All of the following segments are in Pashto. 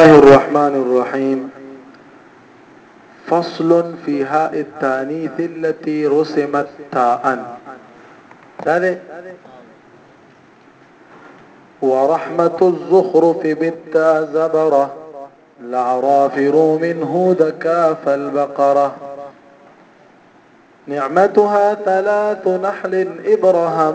الرحمن الرحيم فصل في هاء التانيث التي رسمت تاء هذا ورحمة الزخرف بالتا زبرة لعرافر منه دكاف البقرة نعمتها ثلاث نحل إبرهم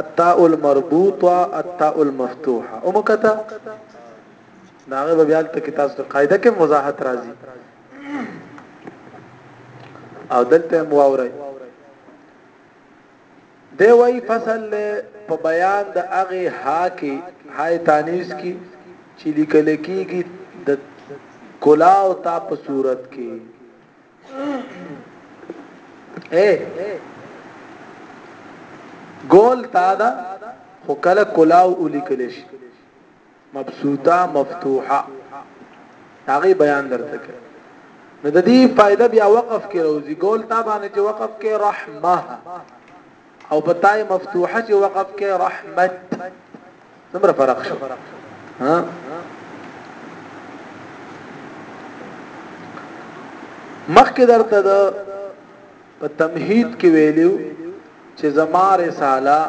التاء المربوطه التاء المفتوحه او مکتا ناغه به بیال ته کتاب ته قاعده کې وضاحت راځي او دلته مو واوري دی وای فصل په بیان د اغه ها کې هاي تانیس کې چې لیکل کېږي د کلا او تا په صورت کې اے ګول تا دا خو کله کلاو ولیکل شي مبسوطه مفتوحه هغه بیان درته کړ نو د دې فائدہ بیا وقف کې روزي ګول تا باندې چې وقف کې رحمه او په تای مفتوحه چې وقف کې رحمت څومره فرق شو ها مخکې درته د په تمهید کې ویلو چې زما رساله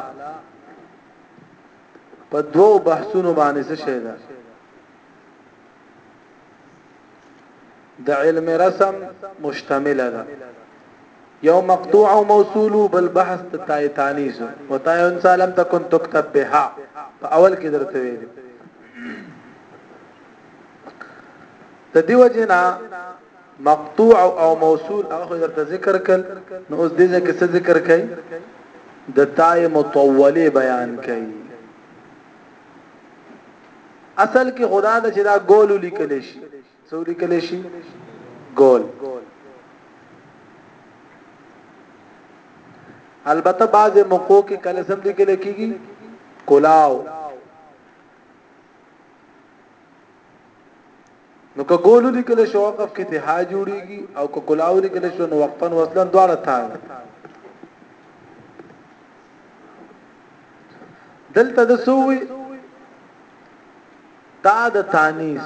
په دوو بحثونو باندې څه شوه د علم رسم مشتمل ده یو مقطوع او موصول بل بحث د تای تانیس او تای ان سالم تکون تكتب بها په اول کې درته ویل د دیو جنا مقطوع او موصول هغه درته ذکر کړ نو اوس دې ځکه څه ذکر کړي د تای مطوله بیان کړي اصل کې خدا د چې دا ګول لیکل شي څو لیکل شي ګول البته بعض موقعو کې کله سم لیکل کېږي کلاو نو که ګول ولیکل شو وقف کې ته ها جوړيږي او که کلا ولیکل شو نو وقفا وصلن دواړه تا دلته د سووي تا د تانیس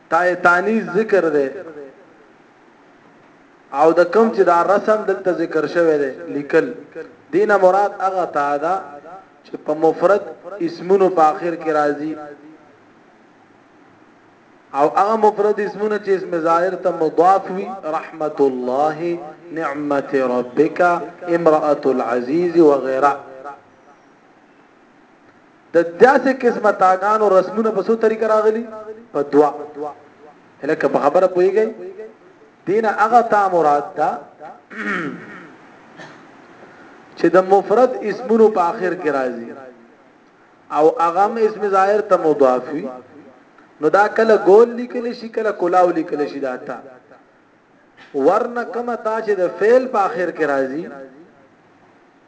تای تانیث ذکر دی او د کوم چې دا رسم دلته ذکر شوی دی لیکل دینه مراد هغه تا ده چې په مفرد اسمونو په اخر کې راځي او هغه مفرد اسمونه چې اسم ظاهر ته مضاف وي رحمت الله نعمت ربک امراه العزیز وغيرها د داسې قسمه تاګانو رسمونه په څو طریقه راغلي په دوا لکه په خبره پويږي دین هغه تا مراد ده چې د مفرد اسمونو په اخر کې راځي او هغه اسم ظاهر ته مضاف وي نو دا کله ګول لیکل شي کله کلاو لیکل شي دا تا ورنه کما تا چې د فعل په اخر کې راځي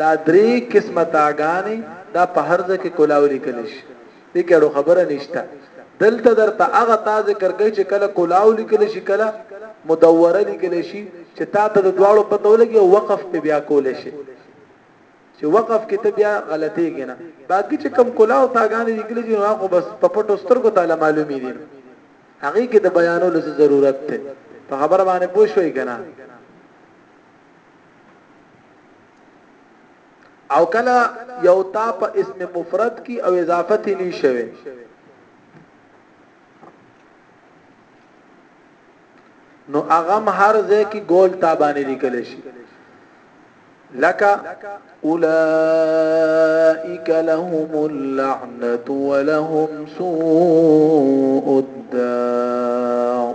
دا درې قسمه تا ګانې دا په هر ځای کې کلاو لیکل شي دې کې اړو خبره نشته دلته درته هغه تا ذکر کوي چې کله کلاو لیکل شي کله مدوره لیکل شي چې تا ته د دواړو پته ولګي او وقف په بیا کول شي چې وقف کې ته بیا غلطي کینا باقي چې کم کلاو تا ګانې لیکل شي نو خو بس په پټو سترګو تعالی معلومي دي هغه کې د بیانولو ضرورت ته په خبره باندې پوښوي کنه او کله یو تا په اسم مفرد کې او اضافت نه شوي نو اغم هر ځای کې ګول تا باندې لیکل شي لك اولئک لهم اللعنه ولهم سوء الدار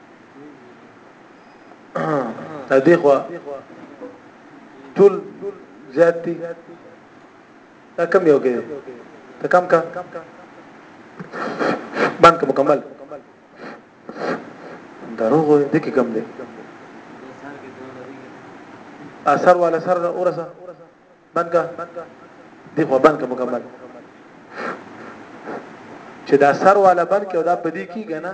ته دی خو ټول زیات دي دا کم یو کې ته کم کا باندې مکمل دروغ دې کې کم دی اثر ولا سر اورسه باندې دی خو باندې مکمل چې دا سر والا بن کې او دا پدې کېږي نه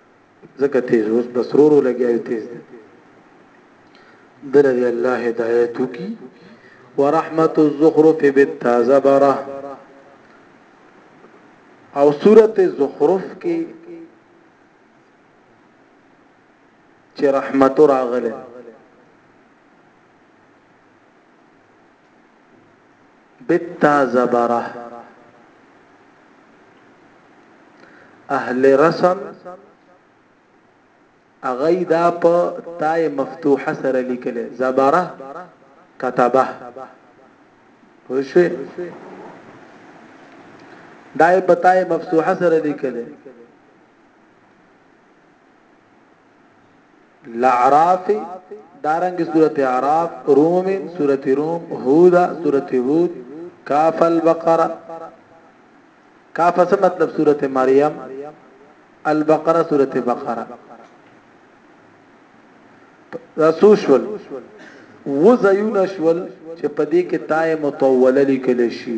زکه تیز اوس بس رورو لګیاو تیز دی دلری الله هدایت کی ورحمت الزخرف بالتازبره او سورت زخرف کې چې رحمت راغله بالتاء زبره اهل رسم اغی دا په تای مفتوحه سره لیکل زبره كتبه پوښوي دای په تای مفتوحه سره لیکل لعراف دارنګ سورته اعراف روم سورته روم هود سورته هود کاف البقره کاف څه مطلب سورته مریم البقره سورته بقره رسول شول و زيون شول چې په دې کې تای مطوله لیکل شي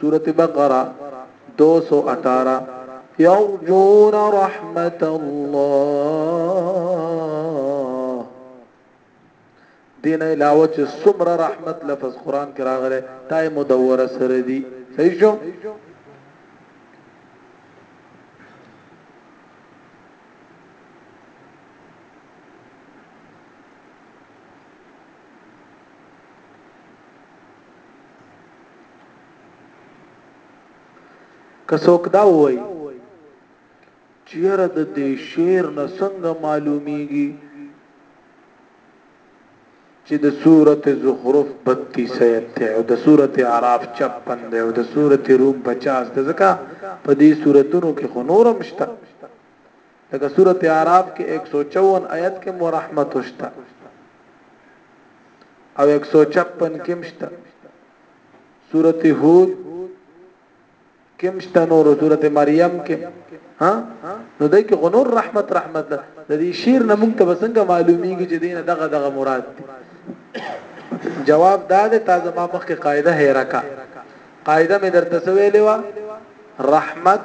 سورة بقره دو سو اٹارا یرجون رحمت الله دین علاوه چې سمره رحمت لفظ قران کې راغله تای مدوره سره دی صحیح شو که څوک دا وایي چې یاره د دې شعر نه څنګه معلومیږي چې د سورته زخرف 32 ایت ته او د سورته اعراف 56 دی او د سورته روم 50 د ځکه په دې سوراتونو کې خو نورم شته لکه سورت اعراف کې 154 آیت کې مو رحمت شته او 156 کې مشته سورت هود کې مشته نور سورت مریم کې ها نو دای کې غنور رحمت رحمت ده د دې شیر نه مونږ ته وسنګ معلومیږي چې دینه دغه دغه مراد دی جواب دا ده تازه ما مخکې قاعده هیرکا قاعده مې درته ویلې و رحمت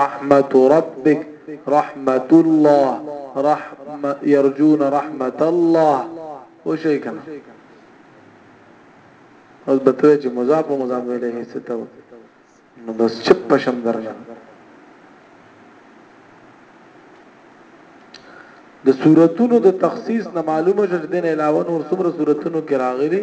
رحمت ربک رحمت الله رحم يرجون رحمت الله او شي کنه اوس به ته چې مضاف او مضاف ویلې هیڅ ته نو بس چپ پشم درنه د صورتونو د تخصیص نه معلومه شوه چې دین علاوه نور څومره صورتونو کې راغلي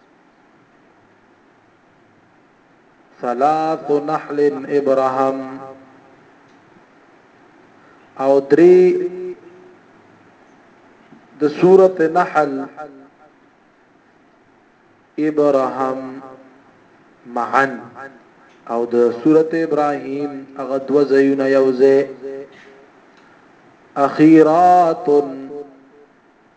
ثلاث نحل ابراهام او درې د سوره نحل ابراهام معا او د سوره ابراهيم هغه دو زيونه يوځه اخيرات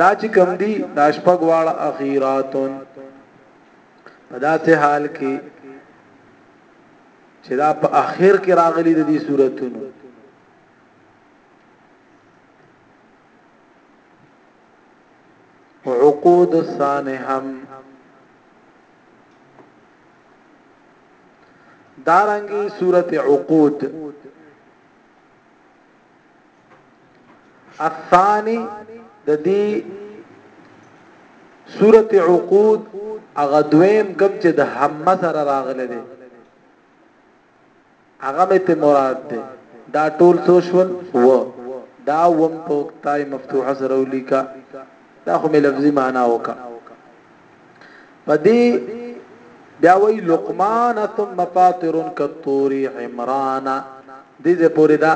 دا چې کم دي دا شپږ واړه اخیراتون په داسې حال کې چې دا په اخر کې راغلي د دې صورتونو عقود الصانهم دارنګي سورته عقود الثاني د دې سورت عقود هغه دویم کم چې د همه سره راغلی دی هغه مې ته مراد دی دا ټول څو شول و دا وم پوکتای مفتوحه سره ولیکا دا خو مې لفظي معنا وکا پدی بیا وی لقمان ثم فاطر کالطور عمران دې دې پوری دا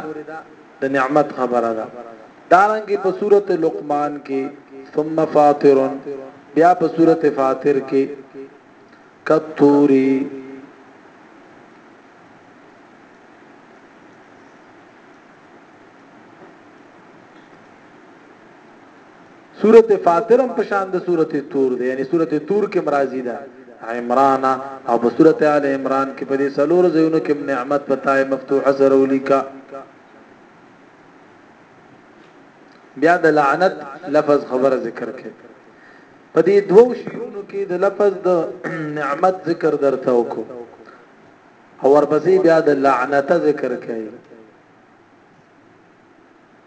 د نعمت خبره ده دارنګي په سورته لقمان کې ثم فاطر بیا په سورته فاطر کې کالطوری سورت فاطر هم په شان د سورت تور دی یعنی سورت تور کې مرাজি ده عمران او په سورت ال عمران کې په دې سلور زینو کې نعمت پتاي مفتوحه سره ولیکا بیا د لعنت لفظ خبره ذکر کړي په دې دوو شیونو کې د لفظ د نعمت ذکر درته وکړو او ورپسې بیا د لعنت ذکر کړي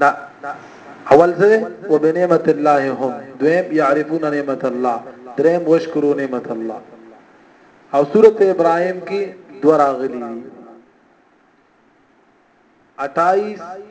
دا اول څه وبنعمت الله هم دویم يعرفون نعمت الله دریم وشکرو نعمت الله او سوره ابراهيم کې دوه راغلي دي 28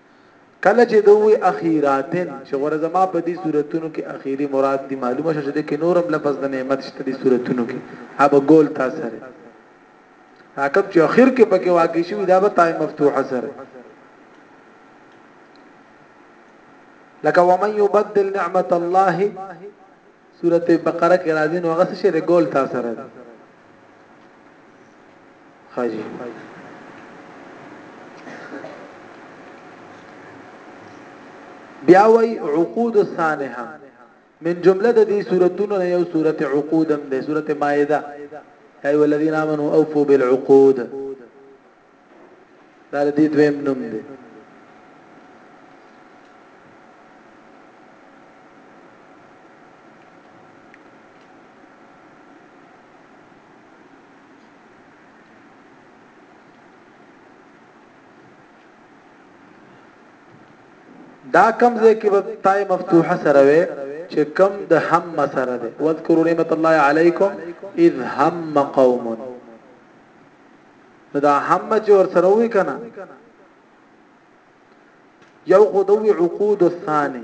کله چې ده وویل اخیراتن چې غوره زما په دې صورتونو کې اخیري مراد دي معلومه شوه چې دې کې نور هم لفظ د نعمت شته دې صورتونو کې هغه ګول تا سره راکب چې اخر کې پکې واقع شوی دا به تای مفتوح سره لکه ومن يبدل نعمت الله سورت بقره کې راځي نو هغه څه شي د ګول تاسو سره دي خاجي بیا وای عقود الصالحه من جمله د دې سورتونو یو سورت عقود هم ده سورت مائده ای ولذین امنوا اوفوا بالعقود دا د دې دویم نوم دی دا کم ځای کې به تای مفتوحه سره وي چې کم د هم سره ده واذکروا نعمت الله علیکم اذ هم قوم نو دا هم چې ور سره وی کنه یو خو دوی عقود الثانی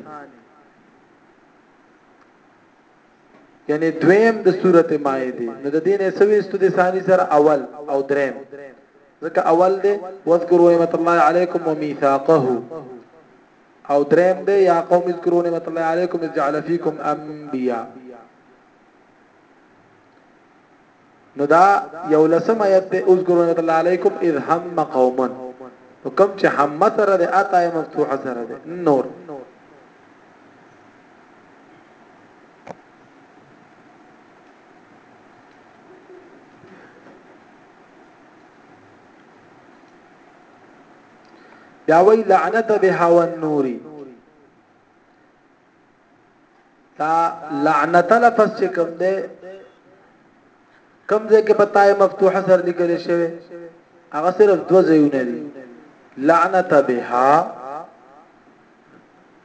یعنی دویم د سورته مائده نو د دینه سويستو د ثانی سره اول او دریم ځکه اول دی واذکروا نعمت الله علیکم وميثاقه او دریم دی یا قوم اذکروا نعمت الله علیکم اذ جعل فیکم انبیاء نو دا یو لسم آیت دی اذکروا نعمت الله علیکم اذ هم قوم نو کوم چې هم سره دی اتا یې مفتوح سره دی نور بیا وی لعنت بها والنور دا لعنت لفظ چې کوم دی کوم ځای کې په تای مفتوحه سره لیکل شوی هغه صرف دو ځایونه دي لعنت بها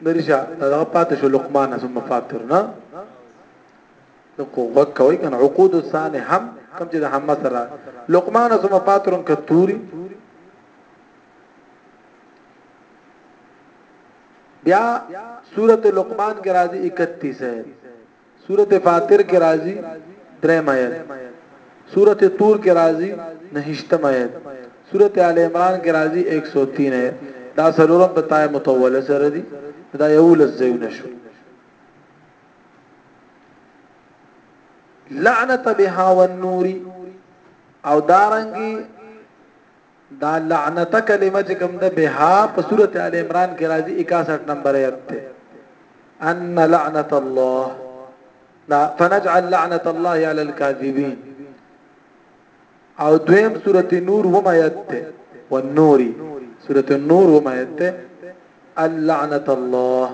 مرجع دا پاتې شو لقمان ثم فاطر نه نو قوه کوي کنه عقود السان هم کم چې د هم سره لقمان ثم فاطر کتوري بیا سورته لقمان کې راځي 31 آیت سورته فاطر کې راځي 3 آیت سورته طور کې راځي 9 آیت سورته ال عمران کې راځي 103 آیت دا سرورم د تای متوله سره دي دا یو لزیو نشو لعنت بها والنور او دارنګي دا لعنته کلمه چې کوم ده بها په سورته ال عمران کې راځي 61 نمبر آیت ته ان لعنت الله لا فنجعل لعنت الله على الكاذبين او دویم سورته نور و ما آیت ته والنور سورته النور و ما آیت ته اللعنت الله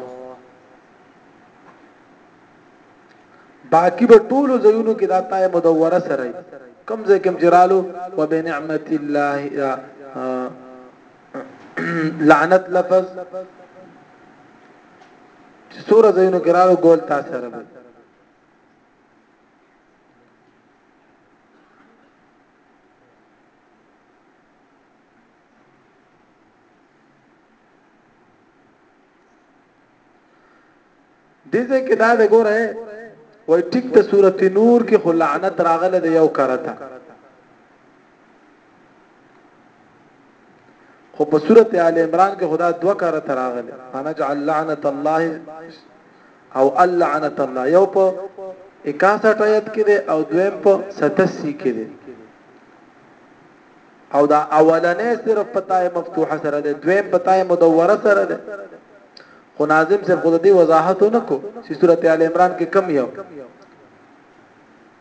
باقی به ټول زینو کې دا پای مدوره سره کم ځای کې جرالو وبنعمت الله لعنت لفظ سوره زینو کې راو ګول تاسو سره دې دې کې دا د ګوره وای ټیک ته سورته نور کې خو لعنت راغله د یو کرتا خو په سورته ال عمران کې خدا دوه کرتا راغله انا جعل لعنت الله او اللعنت الله یو په 61 آیت کې او دویم په 87 کې او دا اولنې صرف په تای مفتوحه سره ده دویم په تای مدوره سره ده خو ناظم صرف خود دې وضاحت نکو چې سورته ال عمران کې کم یو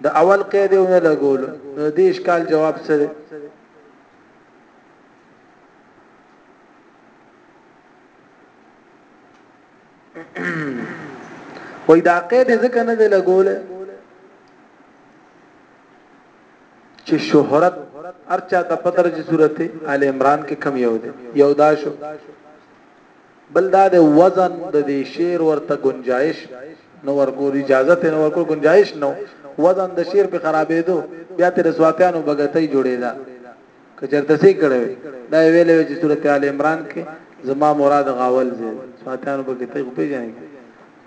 د اول قید یو نه لګول نو دې اشکال جواب سره وای دا قید ځکه نه لګول چې شهرت ارچا ته په درجه صورت آل عمران کې کم یو دی یو دا شو بل دا د وزن د دې شعر ورته گنجائش نو ورکو اجازه ته نو ورکو گنجائش نو وزن د شعر په خرابې دو بیا تر سواتیانو بغتې جوړې ده کچرته سي کړو دا ویلې چې صورت آل عمران کې زما مراد غاول زه سواتیانو بغتې په پیژنې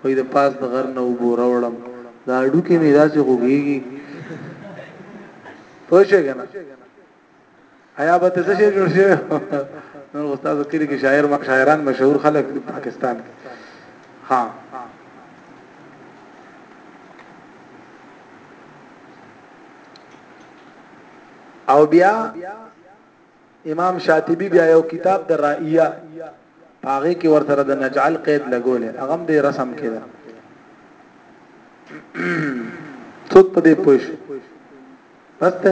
وای د پاس د غر نه وبو راوړم دا اډوکې مې داسې خوږيږي پوه شئ کنه حیا به څه شي جوړ شي نو استاد کلی کې شاعر ما شاعران مشهور خلک د پاکستان ها او بیا امام شاطبی بیا یو کتاب د رائیه هغه کې ورته د نجعل قید لګولې هغه هم د رسم کې ده څوک په دې پوښ پسته